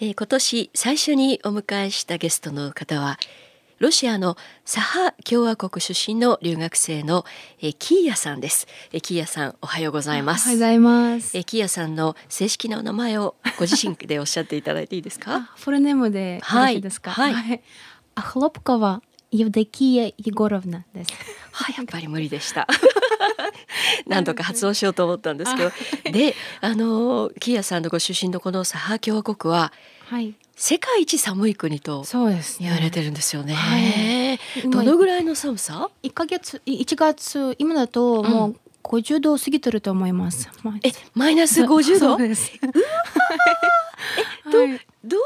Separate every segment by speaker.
Speaker 1: えー、今年最初にお迎えしたゲストの方はロシアのサハ共和国出身の留学生の、えー、キーヤさんです、えー、キーヤさんおはようございます。
Speaker 2: おはようございます、
Speaker 1: えー、キーヤさんの正式なお名前をご自身でおっしゃっていただいていいですか？
Speaker 2: フルネームではい、ですか？はい、はい、アフロプコワユデキヤ・イゴロフナです。
Speaker 1: はい、やっぱり無理でした。何度か発音しようと思ったんですけど、で、あのキヤさんのご出身のこのサハ共和国は、はい、世界一寒い国と言われてるんですよね。ねはい、どのぐらいの寒さ？
Speaker 2: 一ヶ月一月今だともう50度過ぎてると思います。
Speaker 1: え、マイナス50度？え、ど、はい、どう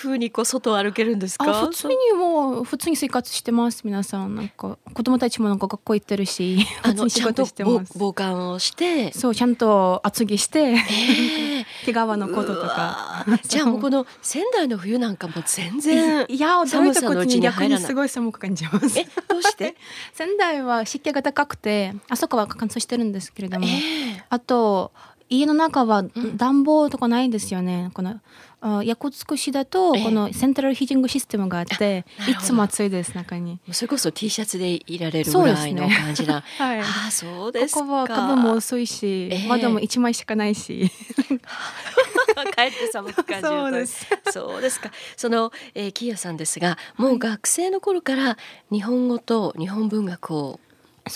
Speaker 1: ふうにこう外を歩けるんですか？
Speaker 2: 普通にもう普通に生活してます皆さん。なんか子供たちもなんか学校行ってるし
Speaker 1: あの 仕事してます。防寒をして。
Speaker 2: そうちゃんと厚着して、えー、毛皮のこととか。
Speaker 1: じゃあもうこの仙台の冬なんかも全然
Speaker 2: いや驚いたことに逆にすごい寒く感じます
Speaker 1: えどうして？
Speaker 2: 仙台は湿気が高くてあそこは乾燥してるんですけれども、えー、あと家の中は暖房とかないんですよね、うん、このあヤコツク市だとこのセントラルヒージングシステムがあって、いつも暑いです中に。
Speaker 1: それこそ T シャツでいられるぐらいの感じな、ね、はい、あそうです
Speaker 2: ここは株も遅いし、えー、窓も一枚しかないし。
Speaker 1: 帰って寒く感じるそうです。そうですか。その、えー、キヤさんですがもう学生の頃から日本語と日本文学を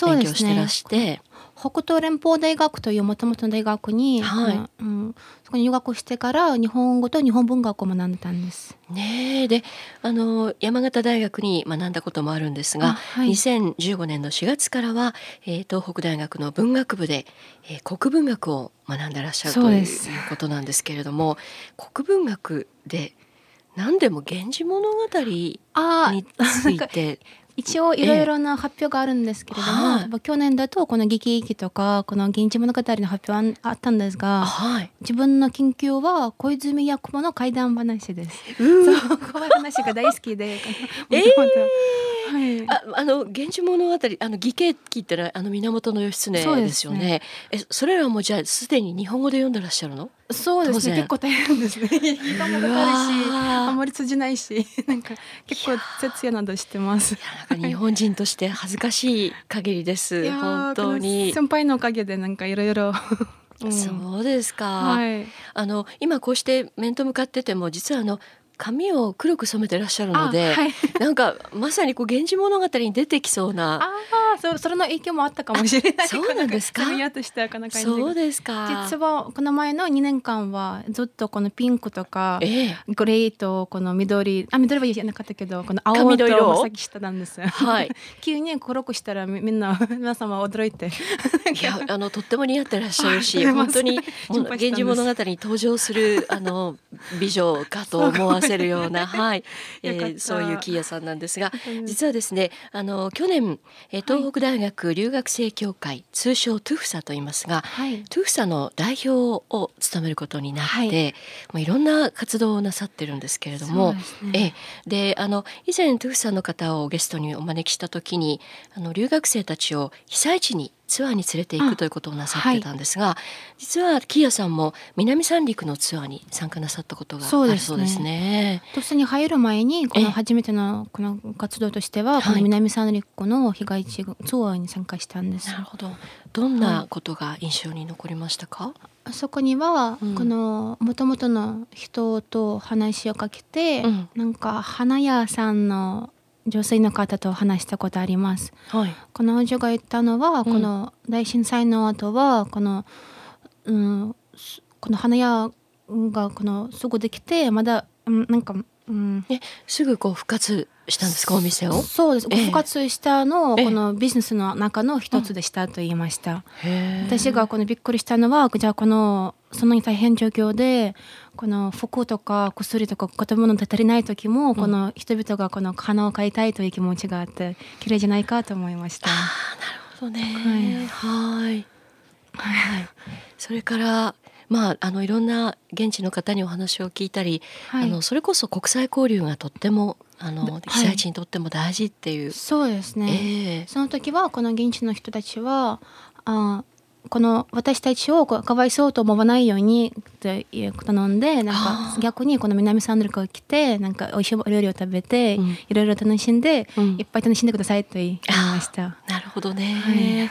Speaker 1: 勉強してらして、
Speaker 2: 北東連邦大学というもともとの大学に、はい。うん、そこに入学してから日本語と日本文学を学んだんです。
Speaker 1: ねであの山形大学に学んだこともあるんですが、はい、2015年の4月からは、えー、東北大学の文学部で、えー、国文学を学んでらっしゃるということなんですけれども国文学で何でも「源氏物語」について
Speaker 2: 一応いろいろな発表があるんですけれども、はい、去年だとこの「劇劇」とかこの「源氏物語」の発表あったんですが、はい、自分の研究は小泉八雲の怪談話です。そう怖い話が大好きで。
Speaker 1: えーはい、ああの源氏物語あの義経記ってのはあの源義経ですよね。ねえそれらもじゃあすでに日本語で読んでらっしゃるの？
Speaker 2: そうですね結構大変ですね。時間もかかるしあんまり通じないしなんか結構徹夜などしてます。
Speaker 1: なんか日本人として恥ずかしい限りです。本当に
Speaker 2: 先輩のおかげでなんかいろいろ。
Speaker 1: そうですか、はい、あの今こうして面と向かってても実はあの髪を黒く染めてらっしゃるので、はい、なんかまさにこう源氏物語に出てきそうな。
Speaker 2: ああそそれの影響もあったかもしれない。
Speaker 1: そうなんですか？
Speaker 2: そうですか。実はこの前の2年間はずっとこのピンクとか、ええ、グレーとこの緑あ緑は言えなかったけどこの青と紫下なんです、はい、急に黒くしたらみんな皆様驚いて。い
Speaker 1: やあのとっても似合ってらっしゃるし本当に「源氏物語」に登場するあの美女かと思わせるような、はい、えー、そういうキーヤさんなんですが、実はですね、あの去年、え東北大学留学生協会、はい、通称トゥフサと言いますが、はい、トゥフサの代表を務めることになって、はい、もういろんな活動をなさってるんですけれども、ね、え。であの以前トゥフサの方をゲストにお招きした時に、あの留学生たちを被災地にツアーに連れていくということをなさってたんですが、はい、実はキーヤさんも南三陸のツアーに参加なさったことがあるそうですね。
Speaker 2: とっさに入る前にこの初めてのこの活動としてはこの南三陸の被害地ツアーに参加したんです。
Speaker 1: なるほど。どんなことが印象に残りましたか？
Speaker 2: あそこには、このもともとの人と話をかけて、うん、なんか花屋さんの女性の方と話したことあります。はい、この女が言ったのは、うん、この大震災の後はこの、うん、この花屋がこのすぐできてまだ、うん、なんか、
Speaker 1: うん、えすぐこう復活したんですかお店を？
Speaker 2: そうです、復活したのこのビジネスの中の一つでしたと言いました、私がこのびっくりしたのはじゃあこのそんなに大変状況でこの服とか薬とか食べ物で足りない時も、うん、この人々がこの花を買いたいという気持ちがあって綺麗じゃないかと思いました。あなる
Speaker 1: ほどね。はい。はい。それからまああのいろんな現地の方にお話を聞いたり、はい、あのそれこそ国際交流がとってもあの被災地にとっても大事っていう、はい、
Speaker 2: そうですね、えー、その時はこの現地の人たちはあこの私たちをかわいそうと思わないようにっていう頼んでなんか逆にこの南サンドルが来てなんか美味しい料理を食べて、うん、いろいろ楽しんで、うん、いっぱい楽しんでくださいと言いました。
Speaker 1: なるほどね、はい、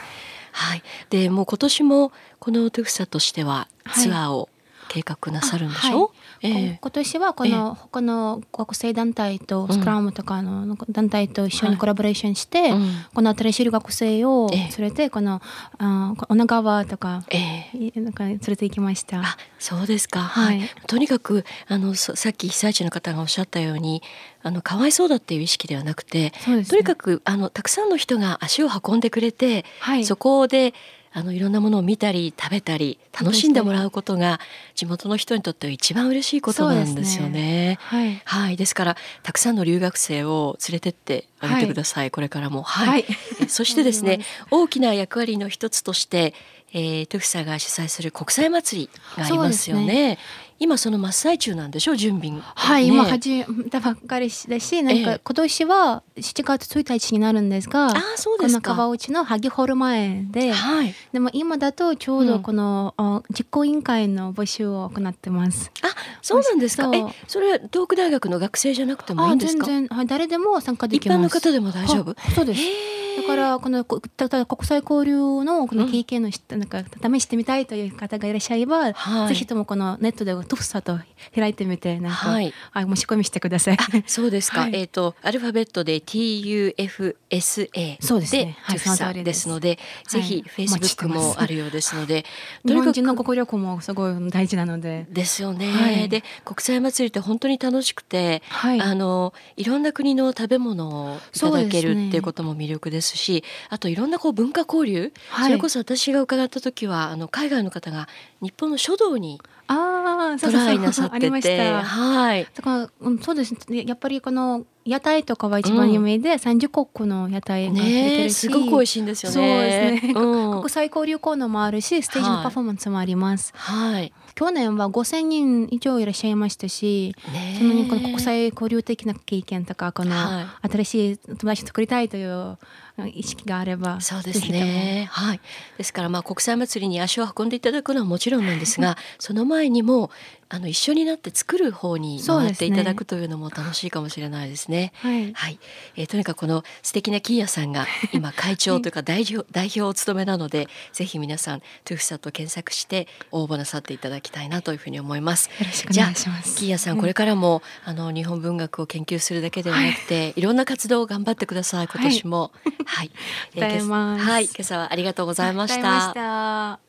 Speaker 1: はい、でもう今年もこのトゥフサとしてはツアーを計画なさるんでしょ、はい。
Speaker 2: えー、今年はこの他の国際団体とスクラムとかの団体と一緒にコラボレーションして、うん、この新しい留学生を連れてこの、あ女川とか、えー、なんか連れて行きました。
Speaker 1: あそうですか、はい、とにかくあのさっき被災地の方がおっしゃったようにあのかわいそうだっていう意識ではなくて、ね、とにかくあのたくさんの人が足を運んでくれて、はい、そこであのいろんなものを見たり食べたり楽しんでもらうことが地元の人にとっては一番嬉しいことなんですよね。ねはい、はい、ですからたくさんの留学生を連れてってあげてください、はい、これからも。はい、はい、そしてですね 大きな役割の一つとして、えー、トゥフサが主催する国際祭りがありますよね。今その真っ最中なんでしょう準備、ね、
Speaker 2: はい、今始めたばっかりだしなんか今年は7月1日になるんですが、あそうですか。この川内の萩ホール前で、はい、でも今だとちょうどこの、うん、実行委員会の募集を行ってます。
Speaker 1: あそうなんですか。えそれは東北大学の学生じゃなくてもいいんですか？
Speaker 2: 全然、はい、誰でも参加できます。
Speaker 1: 一般の方でも大丈夫？
Speaker 2: そうですだからこのただ国際交流のこの経験の、うん、なんか試してみたいという方がいらっしゃれば、はい、ぜひともこのネットでトフサと開いてみてなんか、はい、あ申し込みしてください。
Speaker 1: そうですか。はい、えっ、ー、とアルファベットで T U F S A そうですね。はい、トフサです。ので、ぜひフェイスブックもあるようですので、
Speaker 2: 日本人の国旅行もすごい大事なので。
Speaker 1: ですよね。で国際祭りって本当に楽しくて、あのいろんな国の食べ物をいただけるっていうことも魅力ですし、あといろんなこう文化交流、それこそ私が伺った時はあの海外の方が日本の書道にあトライなさってて、はい。
Speaker 2: だから、うん、そうですね。やっぱりこの屋台とかは一番有名で、三十国の屋台が出てるし、
Speaker 1: すごく美味しいんですよね。そう
Speaker 2: ですね。うん、国際交流コーナーもあるし、ステージのパフォーマンスもあります。はい。去年は5000人以上いらっしゃいましたし、そのこの国際交流的な経験とかこの新しい友達を作りたいという意識があれば
Speaker 1: そうですね。はい。ですからまあ国際祭りに足を運んでいただくのはもちろんなんですが、その前にもあの一緒になって作る方に回っていただくというのも楽しいかもしれないですね。はい、はい、えー、とにかくこの素敵なキーヤさんが今会長というか代表代表を務めなので、ぜひ皆さんトゥフサと検索して応募なさっていただきたいなというふうに思います。
Speaker 2: よろしくお願いします。
Speaker 1: キーヤさん、これからもあの日本文学を研究するだけではなくて、はい、いろんな活動を頑張ってください。今年も。はい。
Speaker 2: はい、えー、
Speaker 1: はい、今朝はありがとうございました。